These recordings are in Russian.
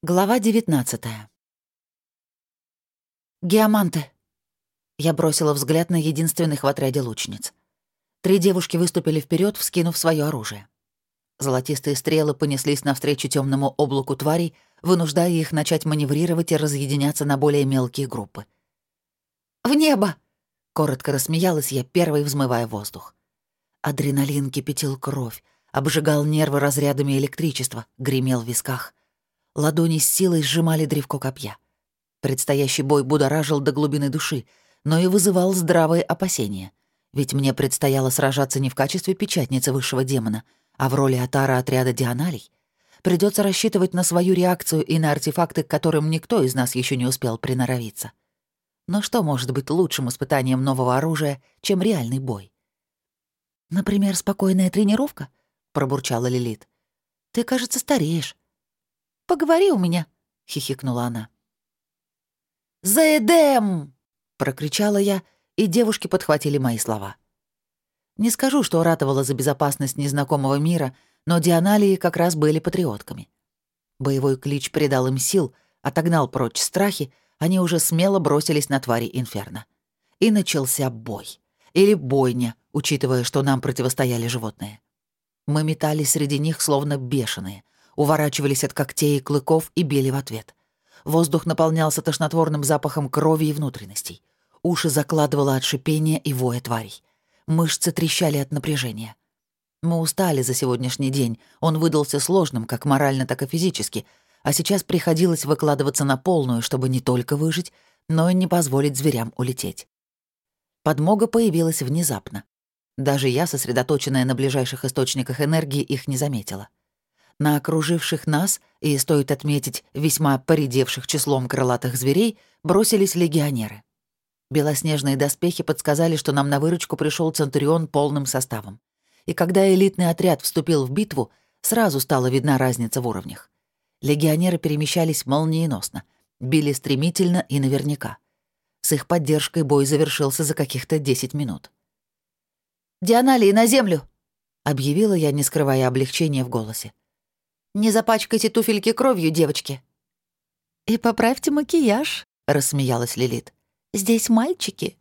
Глава 19 «Геоманты!» Я бросила взгляд на единственных в отряде лучниц. Три девушки выступили вперед, вскинув свое оружие. Золотистые стрелы понеслись навстречу темному облаку тварей, вынуждая их начать маневрировать и разъединяться на более мелкие группы. «В небо!» — коротко рассмеялась я, первой взмывая воздух. Адреналин кипятил кровь, обжигал нервы разрядами электричества, гремел в висках. Ладони с силой сжимали древко копья. Предстоящий бой будоражил до глубины души, но и вызывал здравые опасения. Ведь мне предстояло сражаться не в качестве печатницы высшего демона, а в роли атара отряда дианалей. Придется рассчитывать на свою реакцию и на артефакты, к которым никто из нас еще не успел приноровиться. Но что может быть лучшим испытанием нового оружия, чем реальный бой? «Например, спокойная тренировка?» — пробурчала Лилит. «Ты, кажется, стареешь. Поговори у меня», — хихикнула она. «Заэдем!» — прокричала я, и девушки подхватили мои слова. Не скажу, что ратовала за безопасность незнакомого мира, но Дианалии как раз были патриотками. Боевой клич придал им сил, отогнал прочь страхи, они уже смело бросились на твари Инферно. И начался бой. Или бойня, учитывая, что нам противостояли животные. Мы метались среди них, словно бешеные — уворачивались от когтей и клыков и били в ответ. Воздух наполнялся тошнотворным запахом крови и внутренностей. Уши закладывало от шипения и воя тварей. Мышцы трещали от напряжения. Мы устали за сегодняшний день. Он выдался сложным, как морально, так и физически. А сейчас приходилось выкладываться на полную, чтобы не только выжить, но и не позволить зверям улететь. Подмога появилась внезапно. Даже я, сосредоточенная на ближайших источниках энергии, их не заметила. На окруживших нас, и, стоит отметить, весьма поредевших числом крылатых зверей, бросились легионеры. Белоснежные доспехи подсказали, что нам на выручку пришел Центурион полным составом. И когда элитный отряд вступил в битву, сразу стала видна разница в уровнях. Легионеры перемещались молниеносно, били стремительно и наверняка. С их поддержкой бой завершился за каких-то 10 минут. «Дианалии на землю!» — объявила я, не скрывая облегчения в голосе. Не запачкайте туфельки кровью, девочки». «И поправьте макияж», — рассмеялась Лилит. «Здесь мальчики».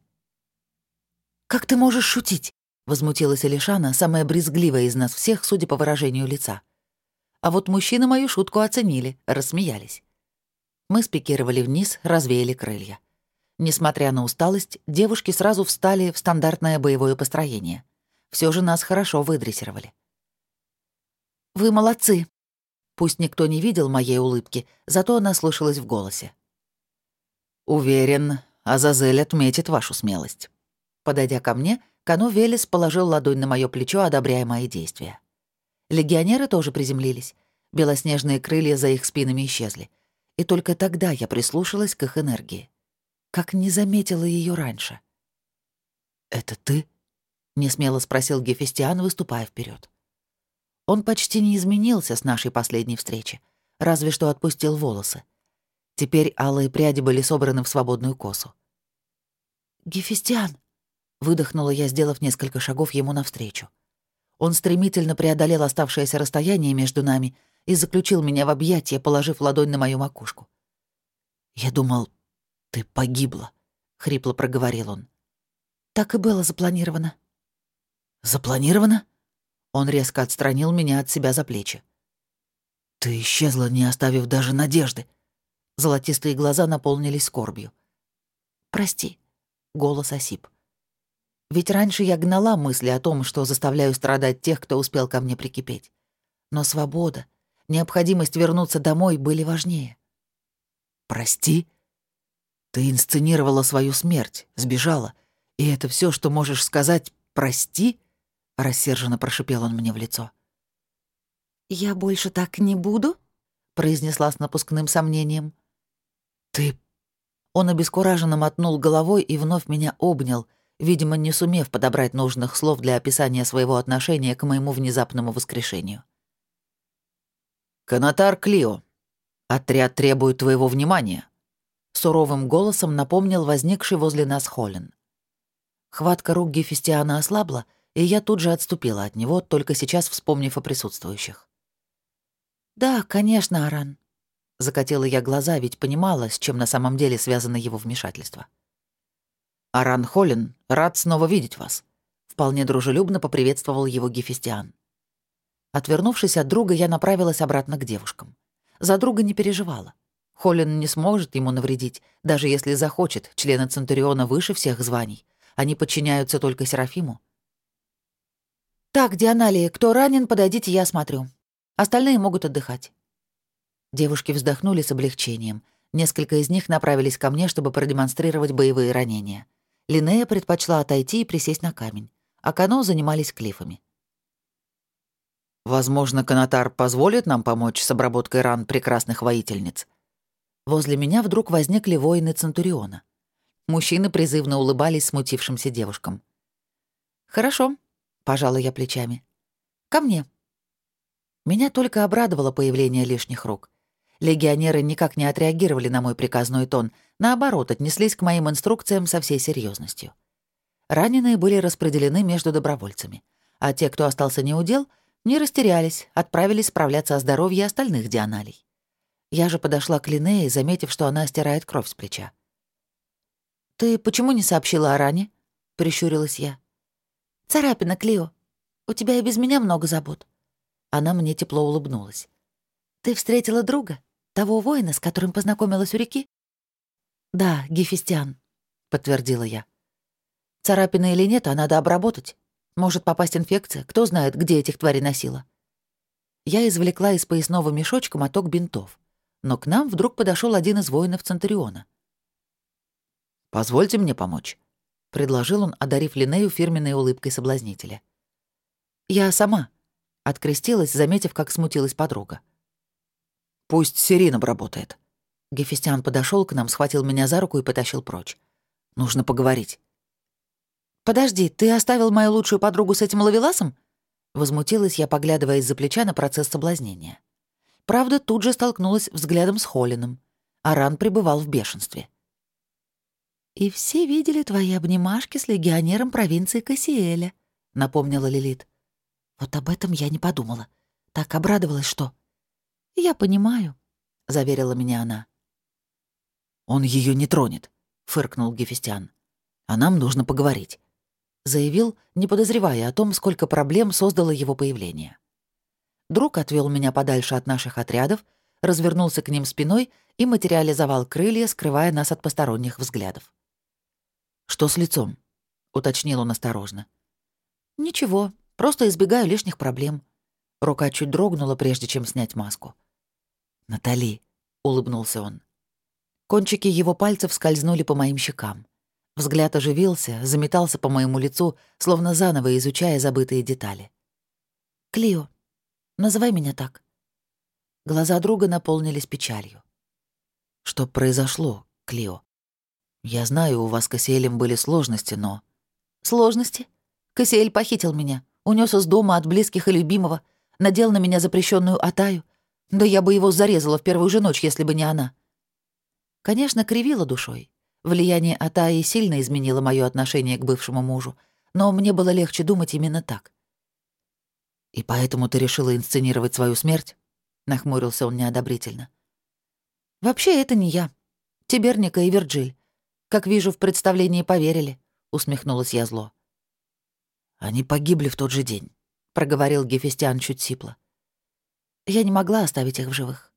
«Как ты можешь шутить?» — возмутилась Алишана, самая брезгливая из нас всех, судя по выражению лица. А вот мужчины мою шутку оценили, рассмеялись. Мы спикировали вниз, развеяли крылья. Несмотря на усталость, девушки сразу встали в стандартное боевое построение. Все же нас хорошо выдрессировали. «Вы молодцы», Пусть никто не видел моей улыбки, зато она слышалась в голосе. «Уверен, Азазель отметит вашу смелость». Подойдя ко мне, Кано Велес положил ладонь на мое плечо, одобряя мои действия. Легионеры тоже приземлились. Белоснежные крылья за их спинами исчезли. И только тогда я прислушалась к их энергии. Как не заметила ее раньше. «Это ты?» — несмело спросил Гефестиан, выступая вперед. Он почти не изменился с нашей последней встречи, разве что отпустил волосы. Теперь алые пряди были собраны в свободную косу. «Гефестиан!» — выдохнула я, сделав несколько шагов ему навстречу. Он стремительно преодолел оставшееся расстояние между нами и заключил меня в объятия, положив ладонь на мою макушку. «Я думал, ты погибла», — хрипло проговорил он. «Так и было запланировано». «Запланировано?» Он резко отстранил меня от себя за плечи. «Ты исчезла, не оставив даже надежды». Золотистые глаза наполнились скорбью. «Прости», — голос осип. Ведь раньше я гнала мысли о том, что заставляю страдать тех, кто успел ко мне прикипеть. Но свобода, необходимость вернуться домой были важнее. «Прости?» Ты инсценировала свою смерть, сбежала. И это все, что можешь сказать «прости»?» — рассерженно прошипел он мне в лицо. «Я больше так не буду?» — произнесла с напускным сомнением. «Ты...» Он обескураженно мотнул головой и вновь меня обнял, видимо, не сумев подобрать нужных слов для описания своего отношения к моему внезапному воскрешению. «Канатар Клио, отряд требует твоего внимания», — суровым голосом напомнил возникший возле нас Холлин. Хватка рук Гефестиана ослабла, и я тут же отступила от него, только сейчас вспомнив о присутствующих. «Да, конечно, Аран». Закатила я глаза, ведь понимала, с чем на самом деле связано его вмешательство. «Аран Холлин, рад снова видеть вас», — вполне дружелюбно поприветствовал его Гефестиан. Отвернувшись от друга, я направилась обратно к девушкам. За друга не переживала. Холлин не сможет ему навредить, даже если захочет, члены Центуриона выше всех званий. Они подчиняются только Серафиму. «Так, Дианалия, кто ранен, подойдите, я смотрю. Остальные могут отдыхать». Девушки вздохнули с облегчением. Несколько из них направились ко мне, чтобы продемонстрировать боевые ранения. Линнея предпочла отойти и присесть на камень, а Кано занимались клифами. «Возможно, Канатар позволит нам помочь с обработкой ран прекрасных воительниц». Возле меня вдруг возникли воины Центуриона. Мужчины призывно улыбались смутившимся девушкам. «Хорошо», — пожала я плечами. «Ко мне». Меня только обрадовало появление лишних рук. Легионеры никак не отреагировали на мой приказной тон, наоборот, отнеслись к моим инструкциям со всей серьезностью. Раненые были распределены между добровольцами, а те, кто остался неудел, не растерялись, отправились справляться о здоровье остальных дианалей. Я же подошла к Линнее, заметив, что она стирает кровь с плеча. «Ты почему не сообщила о ране?» — прищурилась я. «Царапина, Клио. У тебя и без меня много забот». Она мне тепло улыбнулась. «Ты встретила друга?» Того воина, с которым познакомилась у реки? Да, Гефестиан, подтвердила я. Царапины или нет, а надо обработать. Может попасть инфекция, кто знает, где этих тварей носила. Я извлекла из поясного мешочка моток бинтов. Но к нам вдруг подошел один из воинов Центуриона. «Позвольте мне помочь», — предложил он, одарив Линею фирменной улыбкой соблазнителя. «Я сама», — открестилась, заметив, как смутилась подруга. Пусть Сирин обработает». Гефестиан подошел к нам, схватил меня за руку и потащил прочь. «Нужно поговорить». «Подожди, ты оставил мою лучшую подругу с этим ловеласом?» Возмутилась я, поглядывая из-за плеча на процесс соблазнения. Правда, тут же столкнулась взглядом с Холлином. Аран пребывал в бешенстве. «И все видели твои обнимашки с легионером провинции Кассиэля», — напомнила Лилит. «Вот об этом я не подумала. Так обрадовалась, что...» «Я понимаю», — заверила меня она. «Он ее не тронет», — фыркнул Гефестиан. «А нам нужно поговорить», — заявил, не подозревая о том, сколько проблем создало его появление. Друг отвел меня подальше от наших отрядов, развернулся к ним спиной и материализовал крылья, скрывая нас от посторонних взглядов. «Что с лицом?» — уточнил он осторожно. «Ничего, просто избегаю лишних проблем». Рука чуть дрогнула, прежде чем снять маску. «Натали», — улыбнулся он. Кончики его пальцев скользнули по моим щекам. Взгляд оживился, заметался по моему лицу, словно заново изучая забытые детали. «Клио, называй меня так». Глаза друга наполнились печалью. «Что произошло, Клио? Я знаю, у вас с Кассиэлем были сложности, но...» «Сложности? Кассиэль похитил меня, унес из дома от близких и любимого, надел на меня запрещенную атаю, да я бы его зарезала в первую же ночь, если бы не она. Конечно, кривила душой. Влияние Атаи сильно изменило мое отношение к бывшему мужу, но мне было легче думать именно так. «И поэтому ты решила инсценировать свою смерть?» — нахмурился он неодобрительно. «Вообще это не я. Тиберника и Вирджиль. Как вижу, в представлении поверили», — усмехнулась я зло. «Они погибли в тот же день», — проговорил Гефестиан чуть сипло. Я не могла оставить их в живых.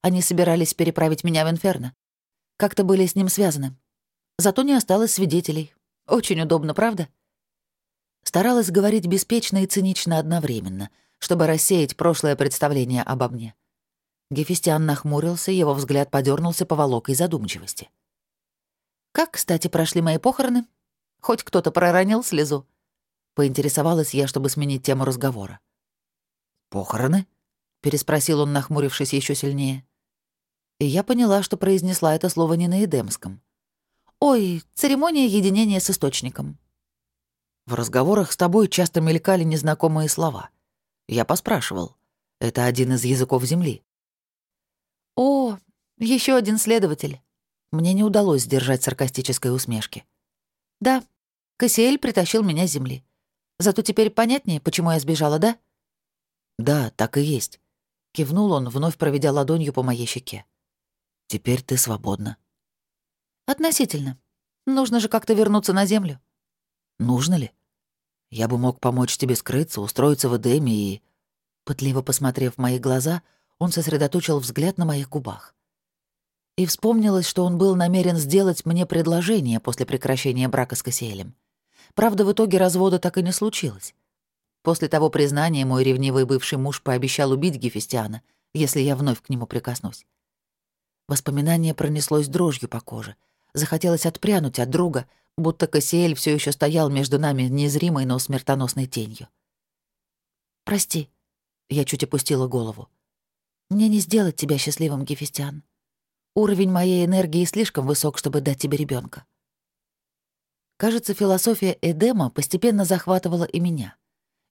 Они собирались переправить меня в Инферно. Как-то были с ним связаны. Зато не осталось свидетелей. Очень удобно, правда? Старалась говорить беспечно и цинично одновременно, чтобы рассеять прошлое представление обо мне. Гефестиан нахмурился, его взгляд подернулся поволокой задумчивости. «Как, кстати, прошли мои похороны? Хоть кто-то проронил слезу?» Поинтересовалась я, чтобы сменить тему разговора. «Похороны?» переспросил он, нахмурившись еще сильнее. И я поняла, что произнесла это слово не на эдемском. «Ой, церемония единения с источником». В разговорах с тобой часто мелькали незнакомые слова. Я поспрашивал. Это один из языков Земли. «О, еще один следователь». Мне не удалось сдержать саркастической усмешки. «Да, Кассиэль притащил меня с Земли. Зато теперь понятнее, почему я сбежала, да?» «Да, так и есть. Кивнул он, вновь проведя ладонью по моей щеке. Теперь ты свободна. Относительно. Нужно же как-то вернуться на Землю. Нужно ли? Я бы мог помочь тебе скрыться, устроиться в Эдеме и... Пытливо посмотрев в мои глаза, он сосредоточил взгляд на моих губах. И вспомнилось, что он был намерен сделать мне предложение после прекращения брака с Кассиэлем. Правда, в итоге развода так и не случилось. После того признания мой ревнивый бывший муж пообещал убить Гефестиана, если я вновь к нему прикоснусь. Воспоминание пронеслось дрожью по коже. Захотелось отпрянуть от друга, будто Кассиэль все еще стоял между нами незримой, но смертоносной тенью. «Прости», я чуть опустила голову. «Мне не сделать тебя счастливым, Гефестиан. Уровень моей энергии слишком высок, чтобы дать тебе ребенка. Кажется, философия Эдема постепенно захватывала и меня.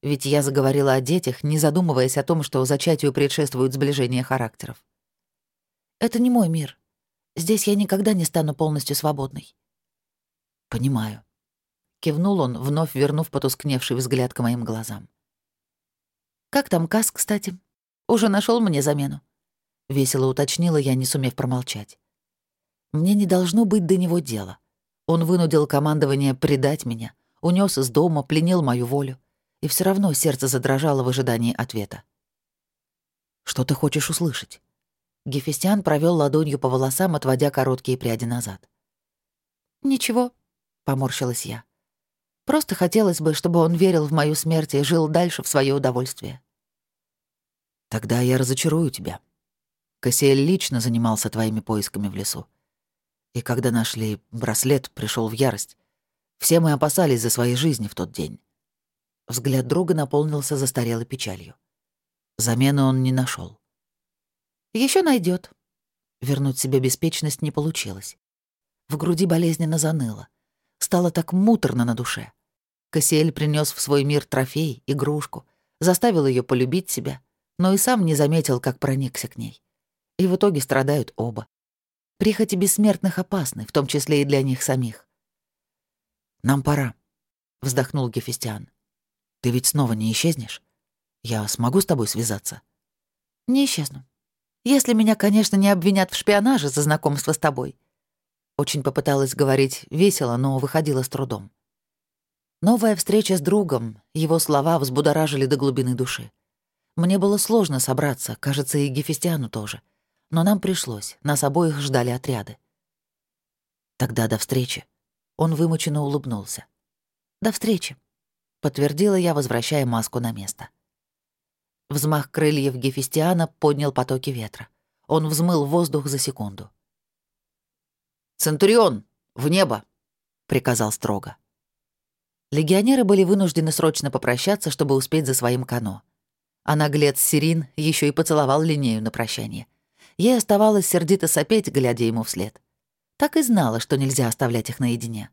Ведь я заговорила о детях, не задумываясь о том, что зачатию предшествует сближение характеров. «Это не мой мир. Здесь я никогда не стану полностью свободной». «Понимаю», — кивнул он, вновь вернув потускневший взгляд к моим глазам. «Как там Кас, кстати? Уже нашел мне замену?» — весело уточнила я, не сумев промолчать. «Мне не должно быть до него дела. Он вынудил командование предать меня, унес из дома, пленил мою волю. И все равно сердце задрожало в ожидании ответа. «Что ты хочешь услышать?» Гефестиан провел ладонью по волосам, отводя короткие пряди назад. «Ничего», — поморщилась я. «Просто хотелось бы, чтобы он верил в мою смерть и жил дальше в свое удовольствие». Тогда я разочарую тебя. Кассиэль лично занимался твоими поисками в лесу. И когда нашли браслет, пришел в ярость. Все мы опасались за свои жизни в тот день. Взгляд друга наполнился застарелой печалью. Замены он не нашел. Еще найдет. Вернуть себе беспечность не получилось. В груди болезненно заныло. Стало так муторно на душе. Кассиэль принес в свой мир трофей, игрушку, заставил ее полюбить себя, но и сам не заметил, как проникся к ней. И в итоге страдают оба. Прихоти бессмертных опасны, в том числе и для них самих. «Нам пора», — вздохнул Гефестиан. «Ты ведь снова не исчезнешь? Я смогу с тобой связаться?» «Не исчезну. Если меня, конечно, не обвинят в шпионаже за знакомство с тобой». Очень попыталась говорить весело, но выходила с трудом. Новая встреча с другом, его слова взбудоражили до глубины души. Мне было сложно собраться, кажется, и Гефестиану тоже. Но нам пришлось, нас обоих ждали отряды. Тогда до встречи. Он вымученно улыбнулся. «До встречи», — подтвердила я, возвращая маску на место. Взмах крыльев Гефестиана поднял потоки ветра. Он взмыл воздух за секунду. «Центурион, в небо!» — приказал строго. Легионеры были вынуждены срочно попрощаться, чтобы успеть за своим кано. А наглец Сирин еще и поцеловал Линею на прощание. Ей оставалось сердито сопеть, глядя ему вслед. Так и знала, что нельзя оставлять их наедине.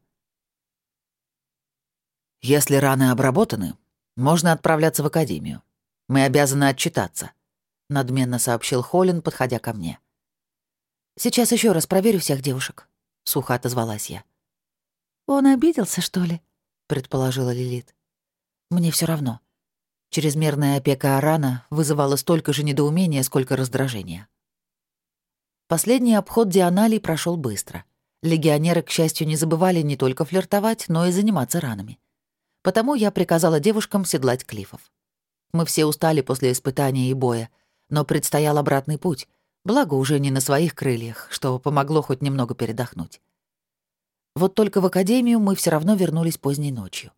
«Если раны обработаны, можно отправляться в академию. Мы обязаны отчитаться», — надменно сообщил Холлин, подходя ко мне. «Сейчас еще раз проверю всех девушек», — сухо отозвалась я. «Он обиделся, что ли?» — предположила Лилит. «Мне все равно. Чрезмерная опека Арана вызывала столько же недоумения, сколько раздражения. Последний обход Дианалий прошел быстро. Легионеры, к счастью, не забывали не только флиртовать, но и заниматься ранами. Потому я приказала девушкам седлать клифов. Мы все устали после испытания и боя, но предстоял обратный путь, благо уже не на своих крыльях, что помогло хоть немного передохнуть. Вот только в академию мы все равно вернулись поздней ночью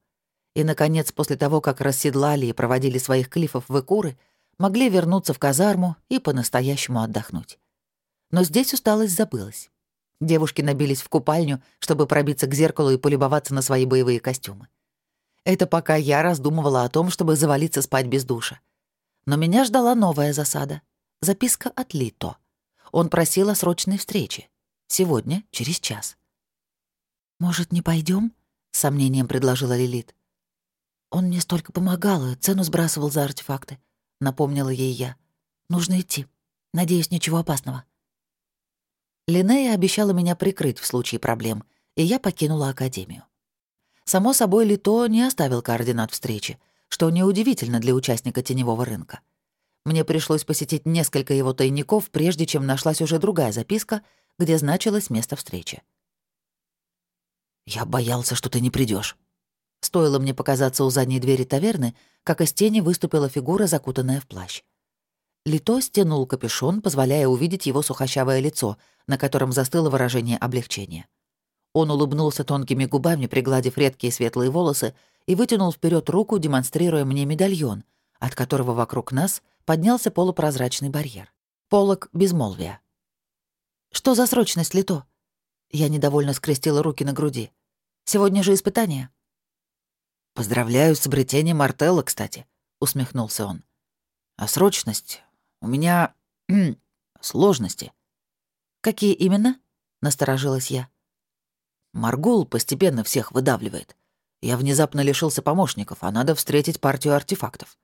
и, наконец, после того, как расседлали и проводили своих клифов в Экуры, могли вернуться в казарму и по-настоящему отдохнуть. Но здесь усталость забылась. Девушки набились в купальню, чтобы пробиться к зеркалу и полюбоваться на свои боевые костюмы. Это пока я раздумывала о том, чтобы завалиться спать без душа. Но меня ждала новая засада. Записка от Лито. Он просил о срочной встрече. Сегодня, через час. «Может, не пойдем? сомнением предложила Лилит. «Он мне столько помогал и цену сбрасывал за артефакты», — напомнила ей я. «Нужно идти. Надеюсь, ничего опасного». Линнея обещала меня прикрыть в случае проблем, и я покинула Академию. Само собой, Лито не оставил координат встречи, что неудивительно для участника теневого рынка. Мне пришлось посетить несколько его тайников, прежде чем нашлась уже другая записка, где значилось место встречи. «Я боялся, что ты не придешь. Стоило мне показаться у задней двери таверны, как из тени выступила фигура, закутанная в плащ. Лито стянул капюшон, позволяя увидеть его сухощавое лицо, на котором застыло выражение облегчения. Он улыбнулся тонкими губами, пригладив редкие светлые волосы, и вытянул вперед руку, демонстрируя мне медальон, от которого вокруг нас поднялся полупрозрачный барьер. Полок безмолвия. «Что за срочность, Лито?» Я недовольно скрестила руки на груди. «Сегодня же испытание». «Поздравляю с обретением Мартелла, кстати», — усмехнулся он. «А срочность у меня... сложности». «Какие именно?» — насторожилась я. Маргул постепенно всех выдавливает. Я внезапно лишился помощников, а надо встретить партию артефактов.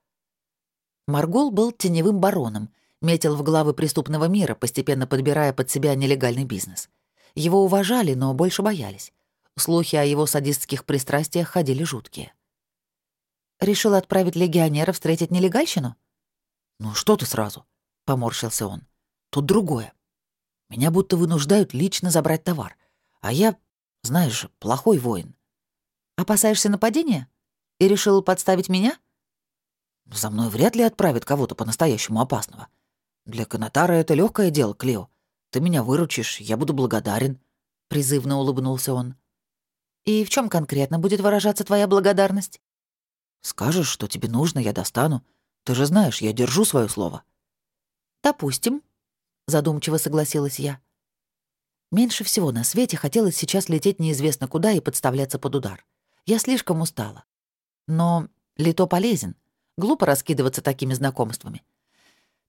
Маргул был теневым бароном, метил в главы преступного мира, постепенно подбирая под себя нелегальный бизнес. Его уважали, но больше боялись. Слухи о его садистских пристрастиях ходили жуткие. «Решил отправить легионера встретить нелегальщину?» «Ну что ты сразу?» — поморщился он. «Тут другое. Меня будто вынуждают лично забрать товар. А я, знаешь, плохой воин». «Опасаешься нападения? И решил подставить меня?» «За мной вряд ли отправят кого-то по-настоящему опасного. Для Канатара это легкое дело, Клео. Ты меня выручишь, я буду благодарен», — призывно улыбнулся он. «И в чем конкретно будет выражаться твоя благодарность?» «Скажешь, что тебе нужно, я достану. Ты же знаешь, я держу свое слово». «Допустим», — задумчиво согласилась я. Меньше всего на свете хотелось сейчас лететь неизвестно куда и подставляться под удар. Я слишком устала. Но Лито полезен. Глупо раскидываться такими знакомствами.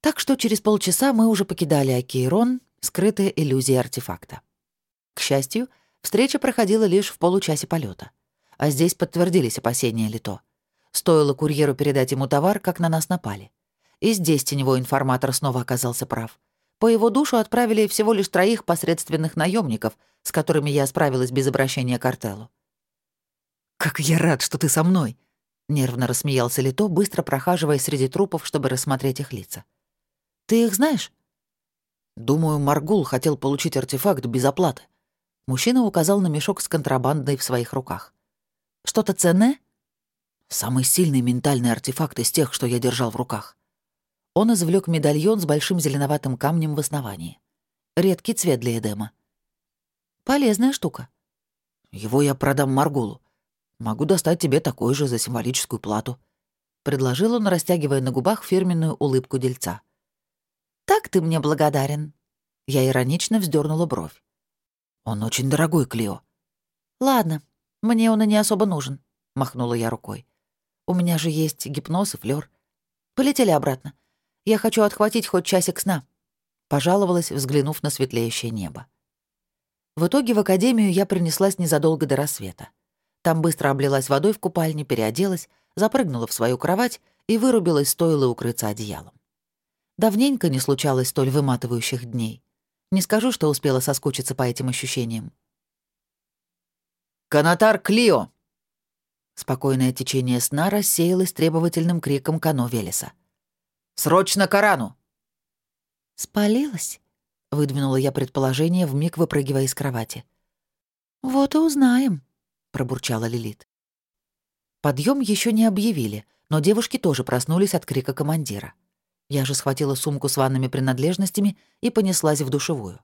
Так что через полчаса мы уже покидали Акейрон, скрытая иллюзия артефакта. К счастью, встреча проходила лишь в получасе полета, А здесь подтвердились опасения Лито. Стоило курьеру передать ему товар, как на нас напали. И здесь теневой информатор снова оказался прав. По его душу отправили всего лишь троих посредственных наемников, с которыми я справилась без обращения к артелу. «Как я рад, что ты со мной!» — нервно рассмеялся Лито, быстро прохаживаясь среди трупов, чтобы рассмотреть их лица. «Ты их знаешь?» «Думаю, Маргул хотел получить артефакт без оплаты». Мужчина указал на мешок с контрабандой в своих руках. «Что-то ценное?» Самый сильный ментальный артефакт из тех, что я держал в руках. Он извлек медальон с большим зеленоватым камнем в основании. Редкий цвет для Эдема. Полезная штука. Его я продам Маргулу. Могу достать тебе такой же за символическую плату. Предложил он, растягивая на губах фирменную улыбку дельца. «Так ты мне благодарен». Я иронично вздернула бровь. «Он очень дорогой, Клио». «Ладно, мне он и не особо нужен», — махнула я рукой. У меня же есть гипноз и флёр. Полетели обратно. Я хочу отхватить хоть часик сна», — пожаловалась, взглянув на светлеющее небо. В итоге в академию я принеслась незадолго до рассвета. Там быстро облилась водой в купальне, переоделась, запрыгнула в свою кровать и вырубилась, стоило укрыться одеялом. Давненько не случалось столь выматывающих дней. Не скажу, что успела соскучиться по этим ощущениям. «Канатар Клио!» Спокойное течение сна рассеялось требовательным криком Кано Велеса. «Срочно к Арану!» «Спалилась?» — выдвинула я предположение, вмиг выпрыгивая из кровати. «Вот и узнаем», — пробурчала Лилит. Подъем еще не объявили, но девушки тоже проснулись от крика командира. Я же схватила сумку с ванными принадлежностями и понеслась в душевую.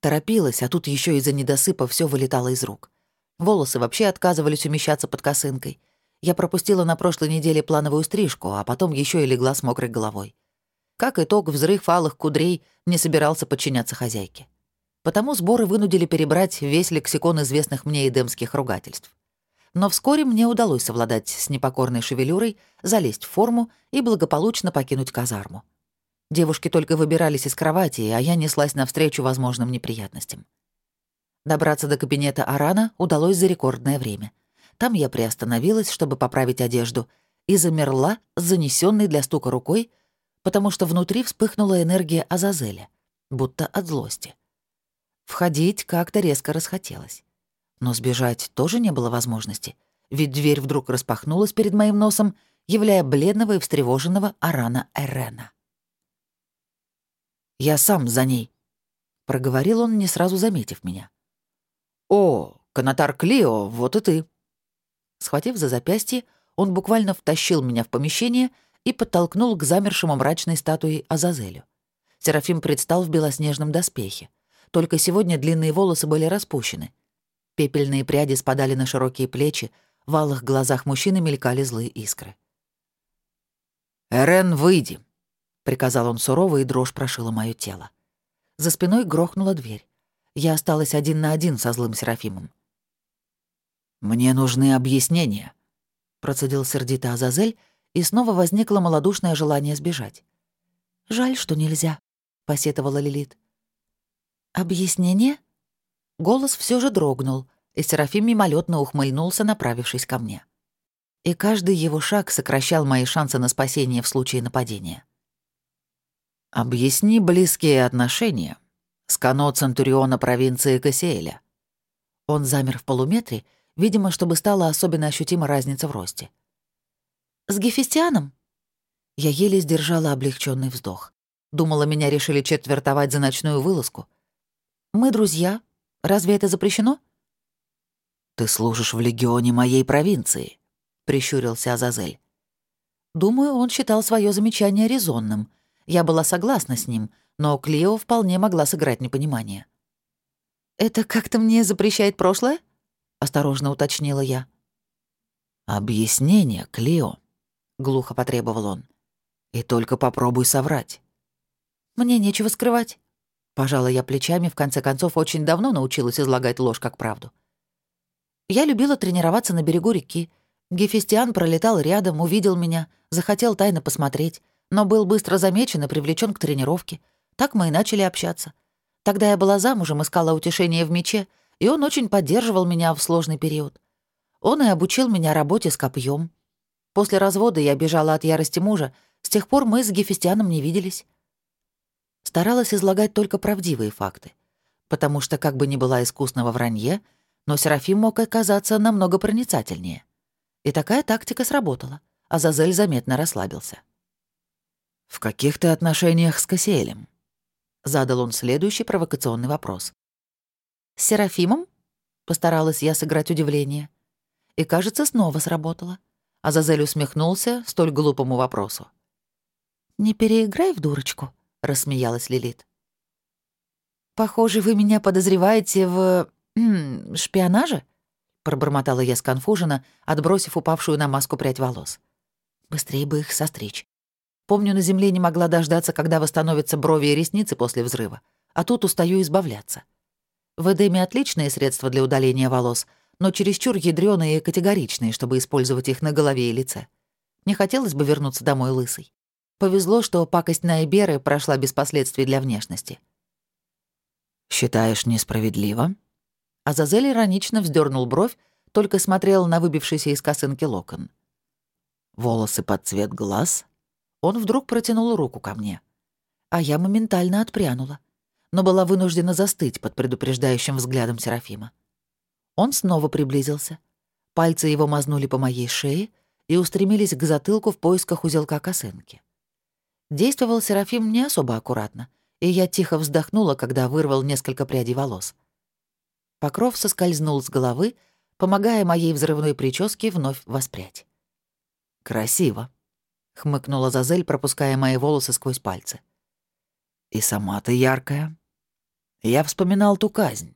Торопилась, а тут еще из-за недосыпа все вылетало из рук. Волосы вообще отказывались умещаться под косынкой. Я пропустила на прошлой неделе плановую стрижку, а потом еще и легла с мокрой головой. Как итог, взрыв алых кудрей не собирался подчиняться хозяйке. Потому сборы вынудили перебрать весь лексикон известных мне эдемских ругательств. Но вскоре мне удалось совладать с непокорной шевелюрой, залезть в форму и благополучно покинуть казарму. Девушки только выбирались из кровати, а я неслась навстречу возможным неприятностям. Добраться до кабинета Арана удалось за рекордное время. Там я приостановилась, чтобы поправить одежду, и замерла с занесенной для стука рукой, потому что внутри вспыхнула энергия Азазеля, будто от злости. Входить как-то резко расхотелось. Но сбежать тоже не было возможности, ведь дверь вдруг распахнулась перед моим носом, являя бледного и встревоженного Арана Эрена. «Я сам за ней», — проговорил он, не сразу заметив меня. «О, Канатар Клио, вот и ты». Схватив за запястье, он буквально втащил меня в помещение и подтолкнул к замершему мрачной статуе Азазелю. Серафим предстал в белоснежном доспехе. Только сегодня длинные волосы были распущены. Пепельные пряди спадали на широкие плечи, в алых глазах мужчины мелькали злые искры. «Эрен, выйди!» — приказал он сурово, и дрожь прошила мое тело. За спиной грохнула дверь. Я осталась один на один со злым Серафимом. «Мне нужны объяснения», — процедил сердито Азазель, и снова возникло малодушное желание сбежать. «Жаль, что нельзя», — посетовала Лилит. «Объяснение?» Голос все же дрогнул, и Серафим мимолетно ухмыльнулся, направившись ко мне. И каждый его шаг сокращал мои шансы на спасение в случае нападения. «Объясни близкие отношения с Центуриона провинции Кассиэля». Он замер в полуметре, видимо, чтобы стала особенно ощутима разница в росте. «С Гефестианом?» Я еле сдержала облегченный вздох. Думала, меня решили четвертовать за ночную вылазку. «Мы друзья. Разве это запрещено?» «Ты служишь в легионе моей провинции», — прищурился Азазель. Думаю, он считал свое замечание резонным — я была согласна с ним, но Клио вполне могла сыграть непонимание. «Это как-то мне запрещает прошлое?» — осторожно уточнила я. «Объяснение, Клио», — глухо потребовал он. «И только попробуй соврать». «Мне нечего скрывать». Пожала я плечами, в конце концов, очень давно научилась излагать ложь как правду. Я любила тренироваться на берегу реки. Гефестиан пролетал рядом, увидел меня, захотел тайно посмотреть но был быстро замечен и привлечен к тренировке. Так мы и начали общаться. Тогда я была замужем, искала утешение в мече, и он очень поддерживал меня в сложный период. Он и обучил меня работе с копьем. После развода я бежала от ярости мужа, с тех пор мы с Гефестианом не виделись. Старалась излагать только правдивые факты, потому что, как бы ни была искусного вранье, но Серафим мог оказаться намного проницательнее. И такая тактика сработала, а Зазель заметно расслабился. «В каких ты отношениях с Кассиэлем?» Задал он следующий провокационный вопрос. «С Серафимом?» Постаралась я сыграть удивление. И, кажется, снова сработало. Азазель усмехнулся столь глупому вопросу. «Не переиграй в дурочку», — рассмеялась Лилит. «Похоже, вы меня подозреваете в... шпионаже?» — пробормотала я сконфуженно, отбросив упавшую на маску прядь волос. «Быстрее бы их состричь. Помню, на земле не могла дождаться, когда восстановятся брови и ресницы после взрыва, а тут устаю избавляться. В Эдеме отличные средства для удаления волос, но чересчур ядрёные и категоричные, чтобы использовать их на голове и лице. Не хотелось бы вернуться домой лысой. Повезло, что пакость на Эберы прошла без последствий для внешности. «Считаешь несправедливо?» Азазель иронично вздернул бровь, только смотрел на выбившийся из косынки локон. «Волосы под цвет глаз?» Он вдруг протянул руку ко мне. А я моментально отпрянула, но была вынуждена застыть под предупреждающим взглядом Серафима. Он снова приблизился. Пальцы его мазнули по моей шее и устремились к затылку в поисках узелка косынки. Действовал Серафим не особо аккуратно, и я тихо вздохнула, когда вырвал несколько прядей волос. Покров соскользнул с головы, помогая моей взрывной прическе вновь воспрять. «Красиво», — хмыкнула Зазель, пропуская мои волосы сквозь пальцы. «И сама ты яркая. Я вспоминал ту казнь.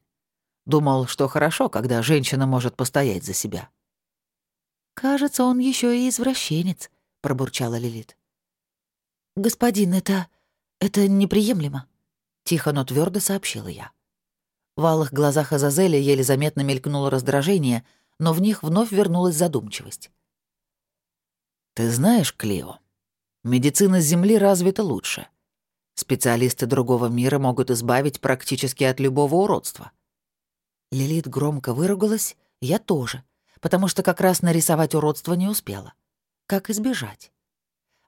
Думал, что хорошо, когда женщина может постоять за себя». «Кажется, он еще и извращенец», — пробурчала Лилит. «Господин, это... это неприемлемо», — тихо, но твердо сообщила я. В алых глазах Азазеля еле заметно мелькнуло раздражение, но в них вновь вернулась задумчивость. Ты знаешь, Клео, медицина Земли развита лучше. Специалисты другого мира могут избавить практически от любого уродства. Лилит громко выругалась, я тоже, потому что как раз нарисовать уродство не успела. Как избежать?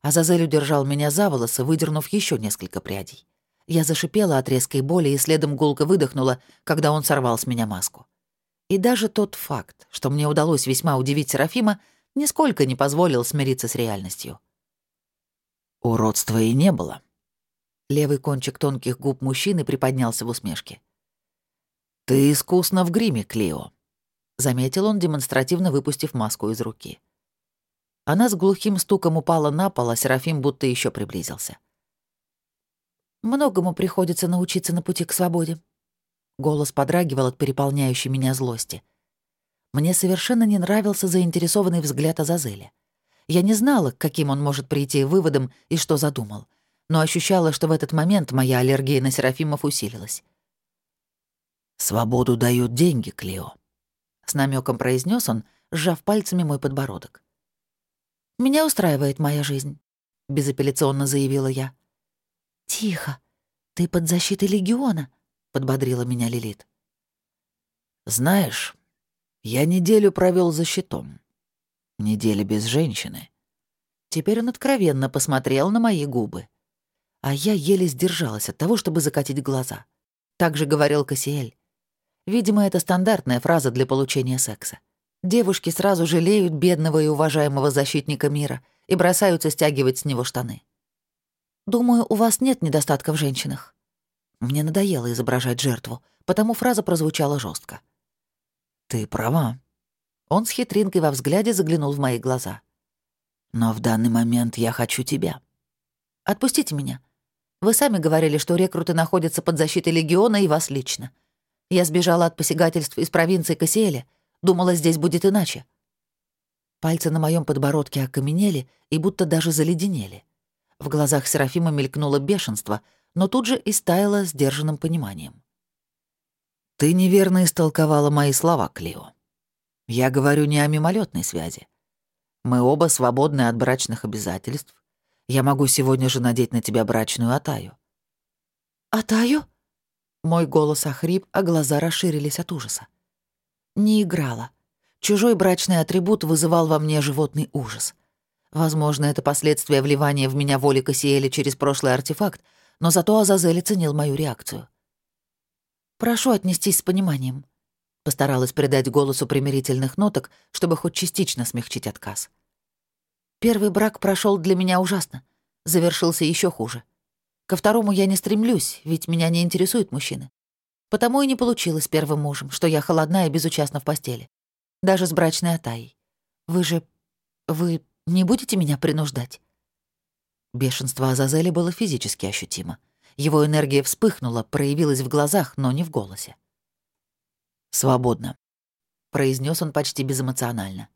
Азазель удержал меня за волосы, выдернув еще несколько прядей. Я зашипела от резкой боли и следом гулко выдохнула, когда он сорвал с меня маску. И даже тот факт, что мне удалось весьма удивить Серафима, нисколько не позволил смириться с реальностью. Уродства и не было. Левый кончик тонких губ мужчины приподнялся в усмешке. «Ты искусно в гриме, Клио», — заметил он, демонстративно выпустив маску из руки. Она с глухим стуком упала на пол, а Серафим будто еще приблизился. «Многому приходится научиться на пути к свободе». Голос подрагивал от переполняющей меня злости. Мне совершенно не нравился заинтересованный взгляд Азазеля. Я не знала, к каким он может прийти выводам и что задумал, но ощущала, что в этот момент моя аллергия на Серафимов усилилась. «Свободу дают деньги, Клео», — с намеком произнес он, сжав пальцами мой подбородок. «Меня устраивает моя жизнь», — безапелляционно заявила я. «Тихо, ты под защитой легиона», — подбодрила меня Лилит. «Знаешь, я неделю провел за щитом. Неделя без женщины». Теперь он откровенно посмотрел на мои губы. А я еле сдержалась от того, чтобы закатить глаза. Так же говорил Кассиэль. Видимо, это стандартная фраза для получения секса. Девушки сразу жалеют бедного и уважаемого защитника мира и бросаются стягивать с него штаны. «Думаю, у вас нет недостатка в женщинах». Мне надоело изображать жертву, потому фраза прозвучала жестко. «Ты права». Он с хитринкой во взгляде заглянул в мои глаза. «Но в данный момент я хочу тебя». «Отпустите меня. Вы сами говорили, что рекруты находятся под защитой Легиона и вас лично. Я сбежала от посягательств из провинции Кассиэля. Думала, здесь будет иначе. Пальцы на моем подбородке окаменели и будто даже заледенели. В глазах Серафима мелькнуло бешенство, но тут же и стаяло сдержанным пониманием. «Ты неверно истолковала мои слова, Клио. Я говорю не о мимолетной связи. Мы оба свободны от брачных обязательств. Я могу сегодня же надеть на тебя брачную атаю». «Атаю?» Мой голос охрип, а глаза расширились от ужаса. Не играла. Чужой брачный атрибут вызывал во мне животный ужас. Возможно, это последствия вливания в меня воли Кассиэля через прошлый артефакт, но зато Азазель оценил мою реакцию. «Прошу отнестись с пониманием», — постаралась придать голосу примирительных ноток, чтобы хоть частично смягчить отказ. Первый брак прошел для меня ужасно, завершился еще хуже. Ко второму я не стремлюсь, ведь меня не интересуют мужчины. Потому и не получилось первым мужем, что я холодна и безучастна в постели. Даже с брачной Атаей. Вы же... Вы не будете меня принуждать?» Бешенство Азазеля было физически ощутимо. Его энергия вспыхнула, проявилась в глазах, но не в голосе. «Свободно», — произнес он почти безэмоционально.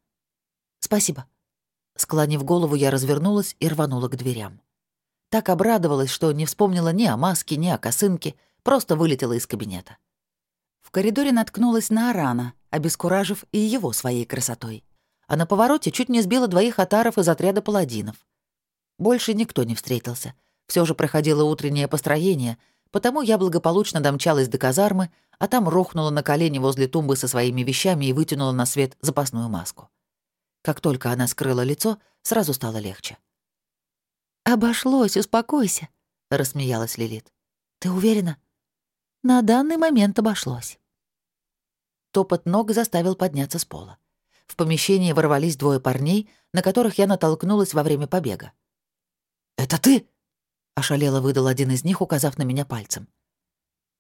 «Спасибо». Склонив голову, я развернулась и рванула к дверям. Так обрадовалась, что не вспомнила ни о маске, ни о косынке, просто вылетела из кабинета. В коридоре наткнулась на Арана, обескуражив и его своей красотой. А на повороте чуть не сбила двоих отаров из отряда паладинов. Больше никто не встретился. Все же проходило утреннее построение, потому я благополучно домчалась до казармы, а там рухнула на колени возле тумбы со своими вещами и вытянула на свет запасную маску. Как только она скрыла лицо, сразу стало легче. «Обошлось, успокойся», — рассмеялась Лилит. «Ты уверена?» «На данный момент обошлось». Топот ног заставил подняться с пола. В помещении ворвались двое парней, на которых я натолкнулась во время побега. «Это ты?» — ошалело выдал один из них, указав на меня пальцем.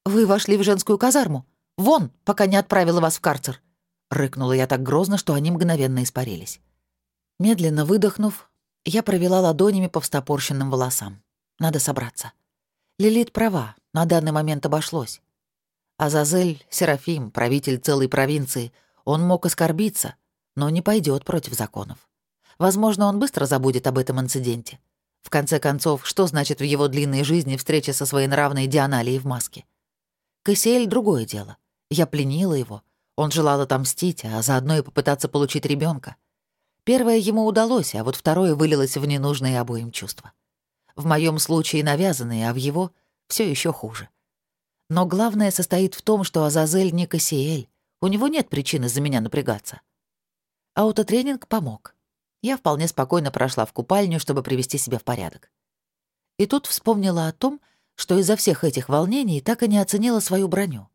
«Вы вошли в женскую казарму. Вон, пока не отправила вас в карцер!» Рыкнула я так грозно, что они мгновенно испарились. Медленно выдохнув, я провела ладонями по встопорщенным волосам. Надо собраться. Лилит права, на данный момент обошлось. Азазель — Серафим, правитель целой провинции. Он мог оскорбиться, но не пойдет против законов. Возможно, он быстро забудет об этом инциденте. В конце концов, что значит в его длинной жизни встреча со своей нравной Дианалией в маске? Кассиэль — другое дело. Я пленила его. Он желал отомстить, а заодно и попытаться получить ребенка. Первое ему удалось, а вот второе вылилось в ненужные обоим чувства. В моем случае навязанные, а в его все еще хуже. Но главное состоит в том, что Азазель не Кассиэль. У него нет причины за меня напрягаться. Аутотренинг помог. Я вполне спокойно прошла в купальню, чтобы привести себя в порядок. И тут вспомнила о том, что из-за всех этих волнений так и не оценила свою броню.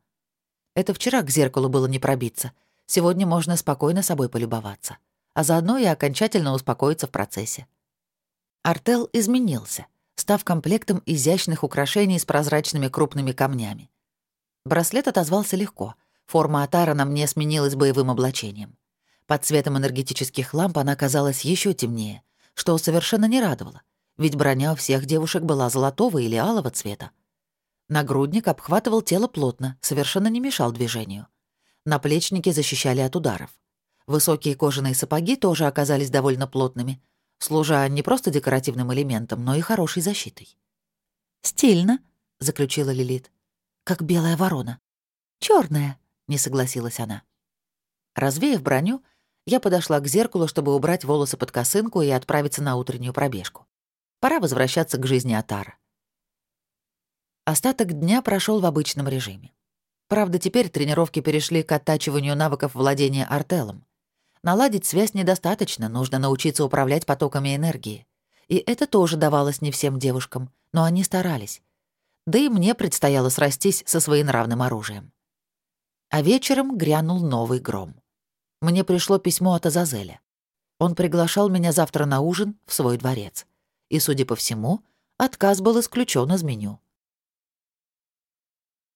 Это вчера к зеркалу было не пробиться. Сегодня можно спокойно собой полюбоваться а заодно и окончательно успокоиться в процессе. Артел изменился, став комплектом изящных украшений с прозрачными крупными камнями. Браслет отозвался легко. Форма Атара на мне сменилась боевым облачением. Под цветом энергетических ламп она казалась еще темнее, что совершенно не радовало, ведь броня у всех девушек была золотого или алого цвета. Нагрудник обхватывал тело плотно, совершенно не мешал движению. Наплечники защищали от ударов. Высокие кожаные сапоги тоже оказались довольно плотными, служа не просто декоративным элементом, но и хорошей защитой. «Стильно», — заключила Лилит. «Как белая ворона». Черная, не согласилась она. Развеяв броню, я подошла к зеркалу, чтобы убрать волосы под косынку и отправиться на утреннюю пробежку. Пора возвращаться к жизни Атара. Остаток дня прошел в обычном режиме. Правда, теперь тренировки перешли к оттачиванию навыков владения артелом. Наладить связь недостаточно, нужно научиться управлять потоками энергии. И это тоже давалось не всем девушкам, но они старались. Да и мне предстояло срастись со своенравным оружием. А вечером грянул новый гром. Мне пришло письмо от Азазеля. Он приглашал меня завтра на ужин в свой дворец. И, судя по всему, отказ был исключен из меню.